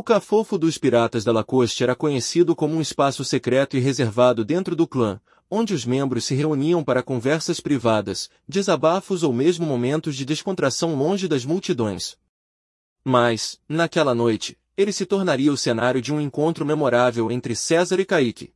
O cafofo dos piratas da Lacoste era conhecido como um espaço secreto e reservado dentro do clã, onde os membros se reuniam para conversas privadas, desabafos ou mesmo momentos de descontração longe das multidões. Mas, naquela noite, ele se tornaria o cenário de um encontro memorável entre César e Caíque.